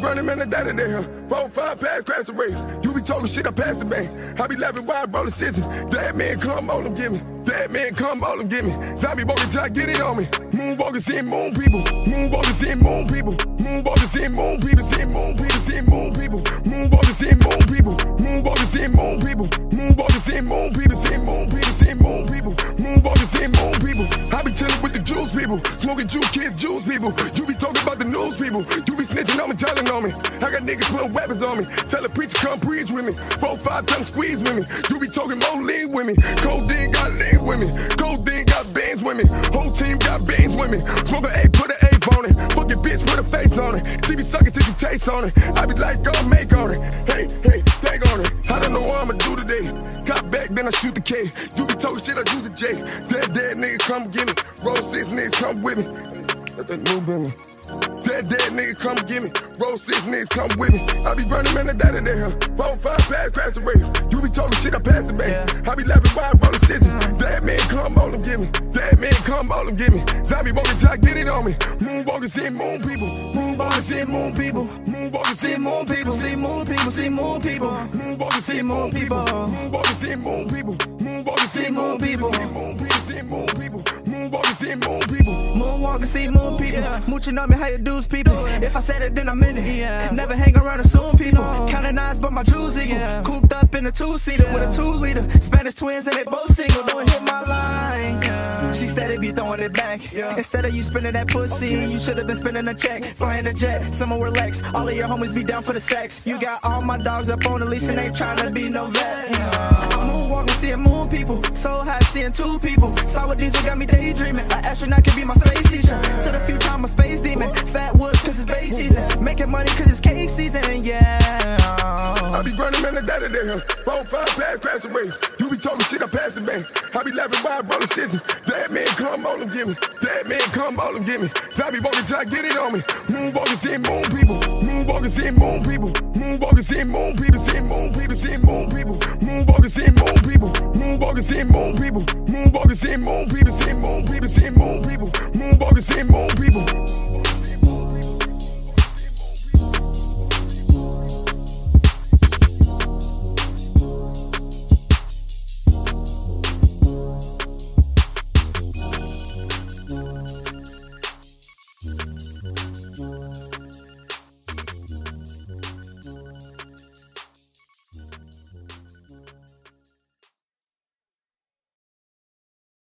running man, the daddy there. Four, five pass, crash race. You be talking shit, I pass the bank. I be laughing while I roll the scissors. That man come all them give me. That man come all them give me. Zombie walking, try get it on me. Moonwalking, seeing moon people. Moonwalking, seeing moon people. Moonwalking, seeing moon people. Seeing moon people. Seeing moon people. Moonwalking, seeing moon people. Moonwalking, seeing moon people. Moonwalking. Seeing moon people. Seeing moon Smoking juice kids, juice people. You be talking about the news people. You be snitching on me, telling on me. I got niggas putting weapons on me. Tell a preacher come preach with me. Four, five times squeeze with me. You be talking more lean with me. Codeine got lean with me. Codeine got bands with me. Whole team got bands with me. Smoke an A, put an A on it. Fucking bitch, put a face on it. She be sucking till she taste on it. I be like, go make on it. Hey, hey, tag on it. I don't know what I'ma do today. Back, then I shoot the K. You be talking shit, I do the J. Dead, dead nigga, come get me. Roll six niggas, come with me. Let that new baby. Dead, dead nigga, come get me. Roll six niggas, come with me. I be running man, the daddy there. Four, five pass, crash the race. You be talking shit, I pass it back. I be laughing why I roll the scissors. Mm-hmm. Dead man, come all them give me. Dead man, come all them give me. Zombie walking, try get it on me. Moonwalking, seeing moon people. Moonwalking, seeing moon people. Moonwalking, seeing moon people. See moon people, see moon people. Moonwalking, seeing moon people. Seeing moon people. Moonwalking, seeing moon people. See moon people, seeing moon people. Moonwalking, seeing moon people. Moonwalking, see moon people. Mooching on me, how you do's people. If I said it, then I meant it. Never hang around assume people. Counting eyes, but my jewels equal. Cooped up in a two seater with a two liter. Spanish twins and they both single. Don't hit my line. She said it be throwing it back. Instead of you spending that pussy, you should have been spending a check. Flying a jet, someone relax. All of your homies be down for the sex. You got all my dogs up on the leash and ain't trying to be no vet. Two people. Sour diesel got me daydreaming. An astronaut can be my space teacher. To the future, I'm a space demon. Fat woods, cause it's base season. Making money, cause it's cake season. Yeah. I be running man, the daddy there. Four, five pass, the race. You be talking shit, I pass it back. I be laughing why I roll the scissors. That man come all them give me. That man come all them give me. Zombie walking, try get it on me. Moonwalking, seeing moon people. Moonwalking, seeing moon people. Moonwalking, seeing moon people. Seeing moon people. Seeing moon people. Moonwalking, seeing moon people. Seeing moon people, seeing moon people. Moonwalking, seeing moon people.